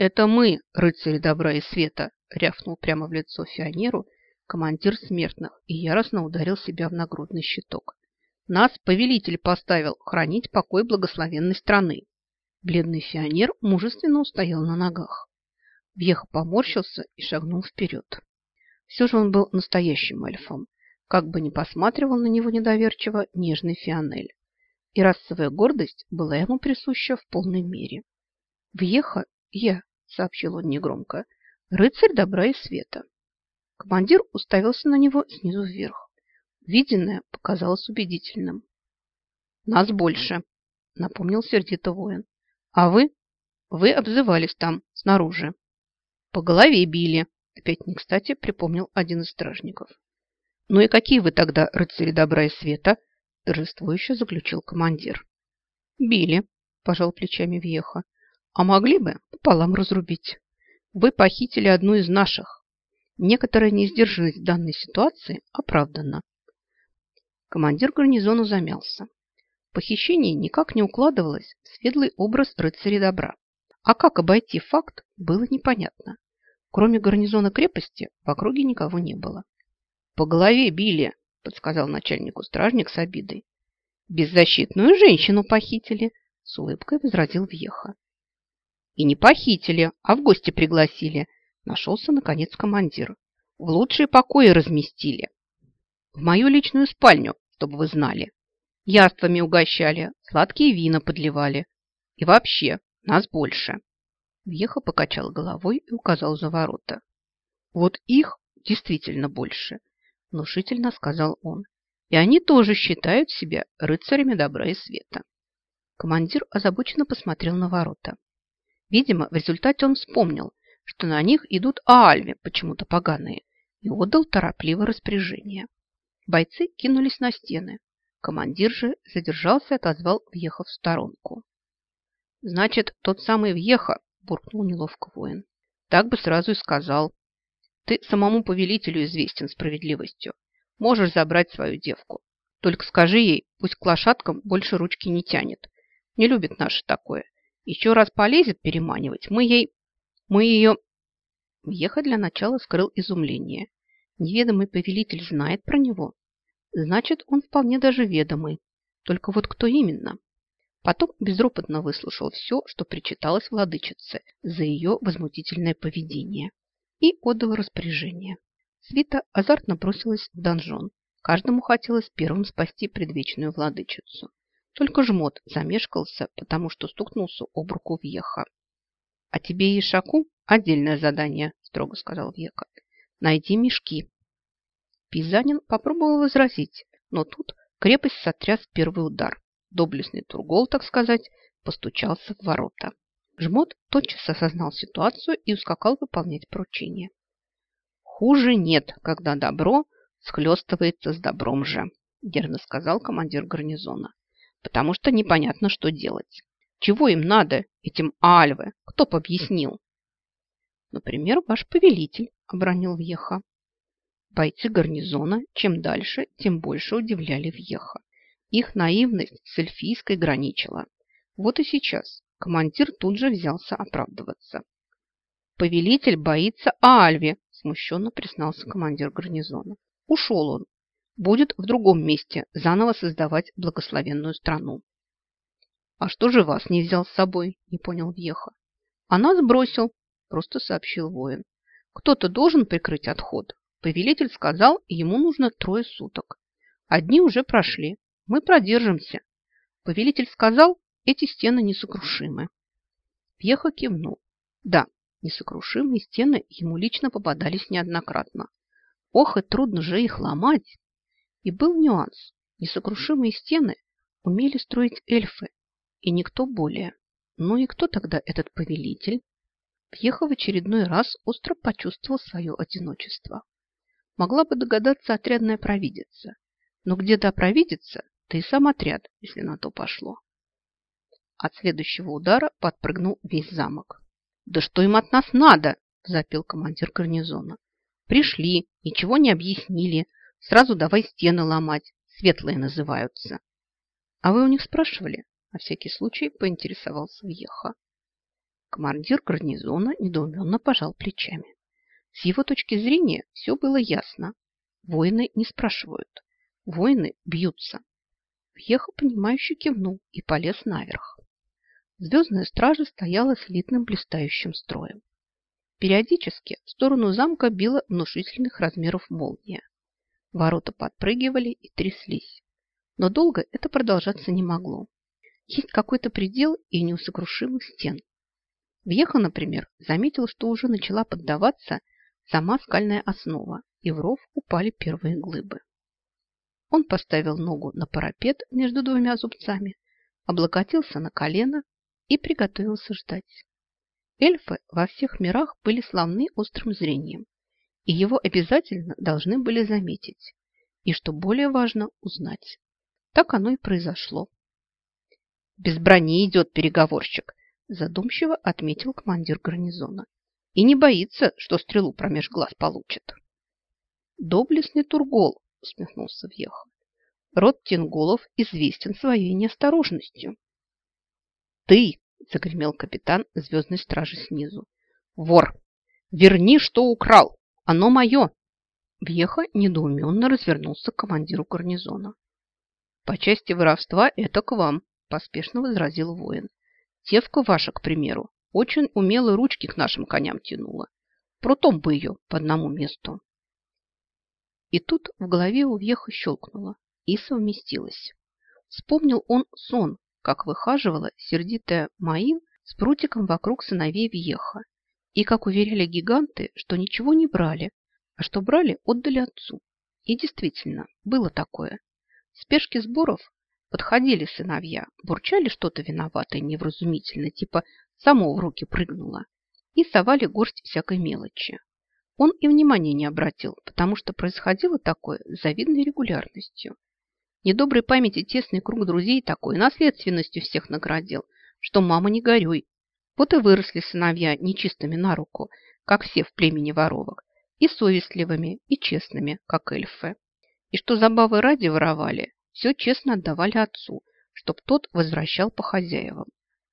«Это мы, рыцари добра и света!» – рявкнул прямо в лицо фионеру командир смертных и яростно ударил себя в нагрудный щиток. «Нас повелитель поставил хранить покой благословенной страны!» Бледный фионер мужественно устоял на ногах. Вьеха поморщился и шагнул вперед. Все же он был настоящим эльфом, как бы ни посматривал на него недоверчиво нежный Фионель. И расовая гордость была ему присуща в полной мере. «Вьеха я», — сообщил он негромко, — «рыцарь добра и света». Командир уставился на него снизу вверх. Виденное показалось убедительным. «Нас больше», — напомнил сердито воин. «А вы? Вы обзывались там, снаружи». «По голове били», — опять не кстати припомнил один из стражников. «Ну и какие вы тогда рыцари добра и света?» – торжествующе заключил командир. «Били», – пожал плечами Вьеха. «А могли бы пополам разрубить. Вы похитили одну из наших. Некоторая несдержанность в данной ситуации оправдана». Командир гарнизона замялся. Похищение никак не укладывалось в светлый образ рыцаря добра. А как обойти факт, было непонятно. Кроме гарнизона крепости в округе никого не было. По голове били, подсказал начальнику стражник с обидой. Беззащитную женщину похитили, с улыбкой возразил Вьеха. И не похитили, а в гости пригласили. Нашелся, наконец, командир. В лучшие покои разместили. В мою личную спальню, чтобы вы знали. Яствами угощали, сладкие вина подливали. И вообще, нас больше. Вьеха покачал головой и указал за ворота. Вот их действительно больше внушительно сказал он. И они тоже считают себя рыцарями добра и света. Командир озабоченно посмотрел на ворота. Видимо, в результате он вспомнил, что на них идут аальви, почему-то поганые, и отдал торопливо распоряжение. Бойцы кинулись на стены. Командир же задержался и отозвал Вьеха в сторонку. «Значит, тот самый Вьеха», – буркнул неловко воин. «Так бы сразу и сказал. Ты самому повелителю известен справедливостью. Можешь забрать свою девку. Только скажи ей, пусть к лошадкам больше ручки не тянет. Не любит наши такое. Еще раз полезет переманивать, мы ей... Мы ее... Ехать для начала скрыл изумление. Неведомый повелитель знает про него. Значит, он вполне даже ведомый. Только вот кто именно? Потом безропотно выслушал все, что причиталось владычице за ее возмутительное поведение и отдал распоряжение. Свита азартно бросилась в донжон. Каждому хотелось первым спасти предвечную владычицу. Только жмот замешкался, потому что стукнулся об руку Вьеха. «А тебе Ишаку отдельное задание», – строго сказал Вьека. «Найди мешки». Пизанин попробовал возразить, но тут крепость сотряс первый удар. Доблестный Тургол, так сказать, постучался в ворота. Жмот тотчас осознал ситуацию и ускакал выполнять поручение. «Хуже нет, когда добро схлестывается с добром же», дерзно сказал командир гарнизона. «Потому что непонятно, что делать. Чего им надо, этим альвы? Кто объяснил?» «Например, ваш повелитель», — обронил Вьеха. Бойцы гарнизона чем дальше, тем больше удивляли Вьеха. Их наивность с эльфийской граничила. Вот и сейчас Командир тут же взялся оправдываться. «Повелитель боится Альви», – смущенно признался командир гарнизона. «Ушел он. Будет в другом месте заново создавать благословенную страну». «А что же вас не взял с собой?» – не понял Вьеха. «А нас бросил», – просто сообщил воин. «Кто-то должен прикрыть отход. Повелитель сказал, ему нужно трое суток. Одни уже прошли. Мы продержимся. Повелитель сказал, эти стены несокрушимы. Пьеха кивнул. Да, несокрушимые стены ему лично попадались неоднократно. Ох, и трудно же их ломать. И был нюанс. Несокрушимые стены умели строить эльфы, и никто более. Ну и кто тогда этот повелитель? Пьеха в очередной раз остро почувствовал свое одиночество. Могла бы догадаться отрядная провидица. Но где то провидица, да и сам отряд, если на то пошло. От следующего удара подпрыгнул весь замок. «Да что им от нас надо?» – запел командир гарнизона. «Пришли, ничего не объяснили. Сразу давай стены ломать. Светлые называются». «А вы у них спрашивали?» – на всякий случай поинтересовался Вьеха. Командир гарнизона недоуменно пожал плечами. С его точки зрения все было ясно. Воины не спрашивают. Воины бьются. Вьеха, понимающе кивнул и полез наверх. Звездная стража стояла слитным блистающим строем. Периодически в сторону замка била внушительных размеров молния. Ворота подпрыгивали и тряслись. Но долго это продолжаться не могло. Есть какой-то предел и неусокрушимых стен. Вьеха, например, заметил, что уже начала поддаваться сама скальная основа, и в ров упали первые глыбы. Он поставил ногу на парапет между двумя зубцами, облокотился на колено и приготовился ждать. Эльфы во всех мирах были славны острым зрением, и его обязательно должны были заметить, и, что более важно, узнать. Так оно и произошло. «Без брони идет переговорщик», задумчиво отметил командир гарнизона. «И не боится, что стрелу промеж глаз получит». «Доблестный Тургол», усмехнулся Вьеха. Род Тинголов известен своей неосторожностью. «Ты!» – загремел капитан звездной стражи снизу. «Вор! Верни, что украл! Оно мое!» Вьеха недоуменно развернулся к командиру гарнизона. «По части воровства это к вам», – поспешно возразил воин. «Тевка ваша, к примеру, очень умело ручки к нашим коням тянула. Прутом бы ее по одному месту». И тут в голове у Вьеха щелкнуло и совместилось. Вспомнил он сон, как выхаживала сердитая Маин с прутиком вокруг сыновей Вьеха, и как уверяли гиганты, что ничего не брали, а что брали, отдали отцу. И действительно, было такое. В спешке сборов подходили сыновья, бурчали что-то виноватое невразумительно, типа само в руки прыгнуло, и совали горсть всякой мелочи. Он и внимания не обратил, потому что происходило такое с завидной регулярностью. Недоброй памяти тесный круг друзей такой наследственностью всех наградил, что мама не горюй. Вот и выросли сыновья нечистыми на руку, как все в племени воровок, и совестливыми, и честными, как эльфы. И что забавы ради воровали, все честно отдавали отцу, чтоб тот возвращал по хозяевам.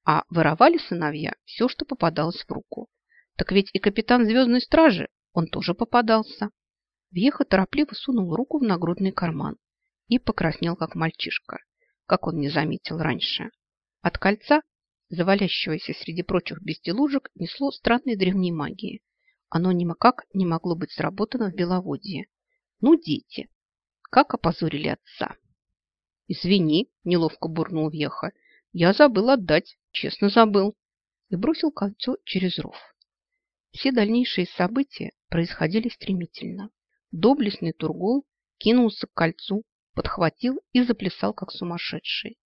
А воровали сыновья все, что попадалось в руку. Так ведь и капитан звездной стражи он тоже попадался. Вьеха торопливо сунул руку в нагрудный карман и покраснел, как мальчишка, как он не заметил раньше. От кольца, завалящегося среди прочих безделушек, несло странной древней магии. Оно никак не могло быть сработано в Беловодье. Ну, дети, как опозорили отца. «Извини», – неловко буркнул Вьеха, – «я забыл отдать, честно забыл». И бросил кольцо через ров. Все дальнейшие события происходили стремительно. Доблестный Тургол кинулся к кольцу, подхватил и заплясал, как сумасшедший.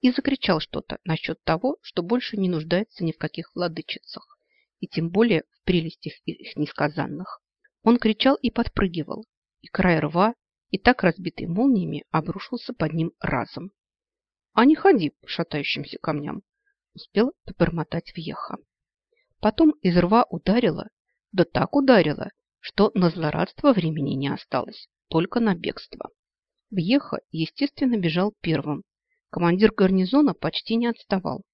И закричал что-то насчет того, что больше не нуждается ни в каких владычицах, и тем более в прелестях их несказанных. Он кричал и подпрыгивал, и край рва, и так разбитый молниями, обрушился под ним разом. «А не ходи по шатающимся камням!» успел побормотать Вьеха. Потом из рва ударило, да так ударило, что на злорадство времени не осталось, только на бегство. Вьеха, естественно, бежал первым. Командир гарнизона почти не отставал.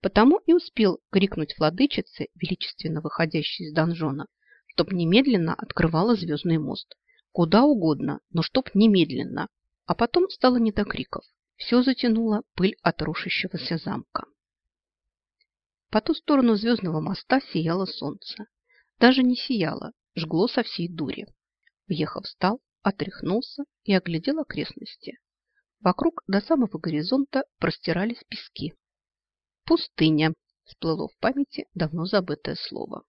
Потому и успел крикнуть владычице, величественно выходящей из донжона, чтоб немедленно открывала звездный мост. Куда угодно, но чтоб немедленно. А потом стало не до криков. Все затянуло пыль от рушащегося замка. По ту сторону звездного моста сияло солнце. Даже не сияло, жгло со всей дури. Въехав встал, отряхнулся и оглядел окрестности. Вокруг до самого горизонта простирались пески. «Пустыня!» – всплыло в памяти давно забытое слово.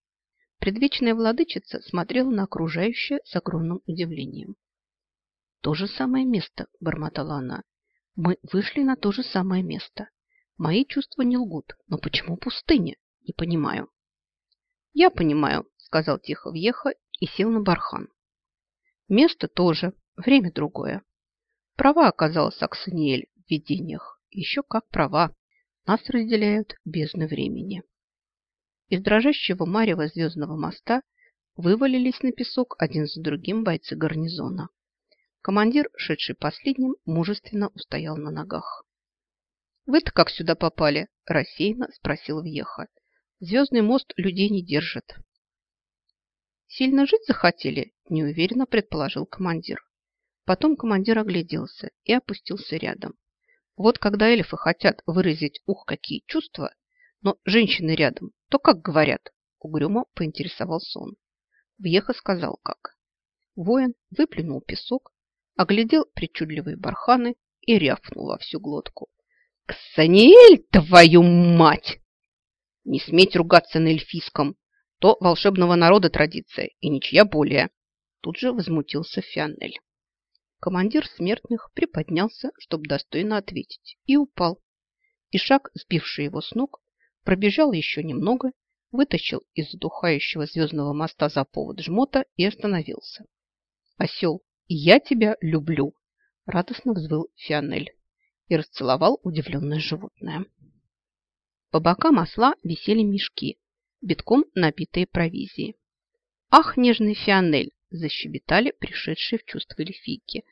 Предвечная владычица смотрела на окружающее с огромным удивлением. «То же самое место», – бормотала она. «Мы вышли на то же самое место. Мои чувства не лгут. Но почему пустыня? Не понимаю. Я понимаю, сказал тихо Вьеха и сел на бархан. Место тоже, время другое. Права оказалась Аксаниэль в видениях. Еще как права. Нас разделяют бездны времени. Из дрожащего марева звездного моста вывалились на песок один за другим бойцы гарнизона. Командир, шедший последним, мужественно устоял на ногах. «Вы-то как сюда попали?» – рассеянно спросил Вьеха. Звездный мост людей не держит. Сильно жить захотели? Неуверенно предположил командир. Потом командир огляделся и опустился рядом. Вот когда эльфы хотят выразить ух, какие чувства, но женщины рядом, то как говорят? Угрюмо поинтересовался он. Вьеха сказал как. Воин выплюнул песок, оглядел причудливые барханы и рявкнул во всю глотку. «Ксаниэль, твою мать!» «Не сметь ругаться на эльфийском! То волшебного народа традиция и ничья более!» Тут же возмутился Фианель. Командир смертных приподнялся, чтобы достойно ответить, и упал. И шаг, сбивший его с ног, пробежал еще немного, вытащил из задухающего звездного моста за повод жмота и остановился. «Осел, я тебя люблю!» – радостно взвыл Фианель и расцеловал удивленное животное. По бокам осла висели мешки, битком набитые провизией. «Ах, нежный Фианель!» Защебетали пришедшие в чувство эльфийки.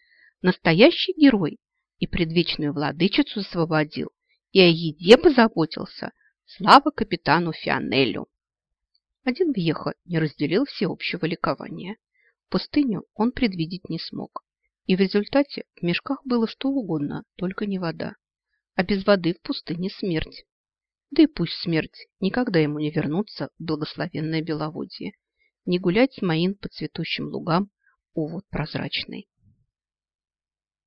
Настоящий герой и предвечную владычицу освободил, и о еде позаботился. Слава капитану Фионелю! Один Вьеха не разделил всеобщего ликования. Пустыню он предвидеть не смог. И в результате в мешках было что угодно, только не вода. А без воды в пустыне смерть. Да и пусть смерть, никогда ему не вернуться в благословенное Беловодье не гулять с Маин по цветущим лугам, увод прозрачный.